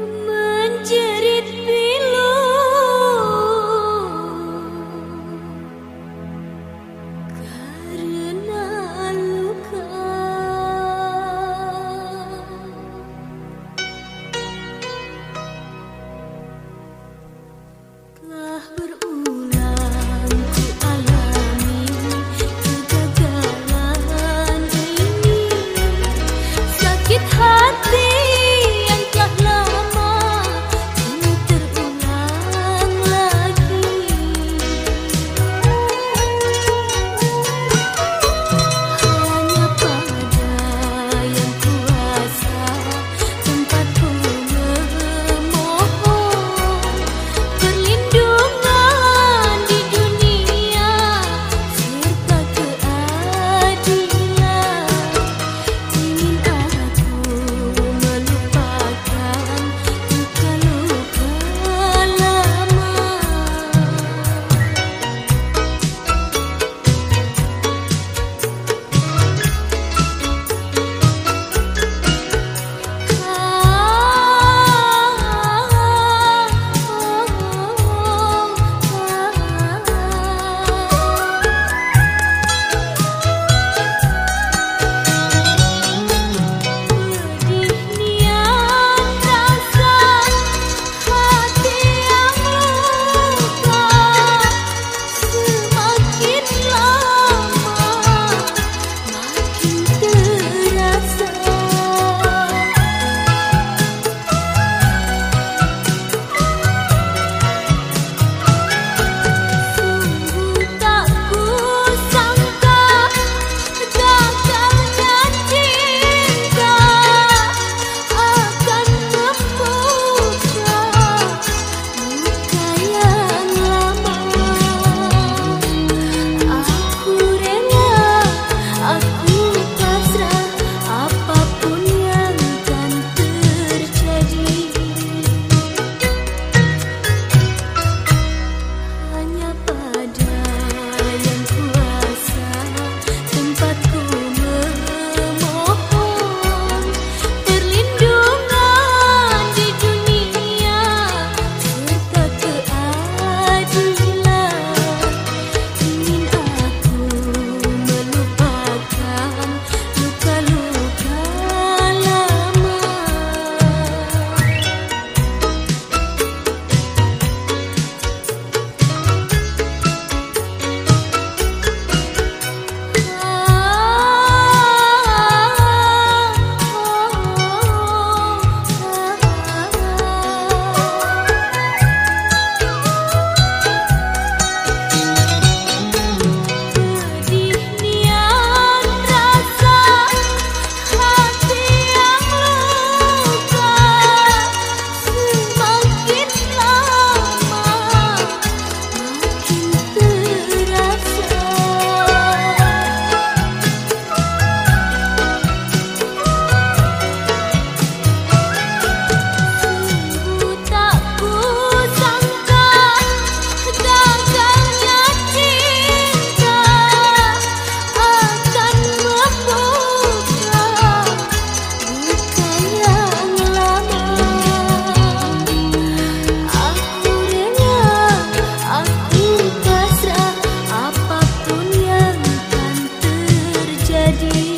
the melody.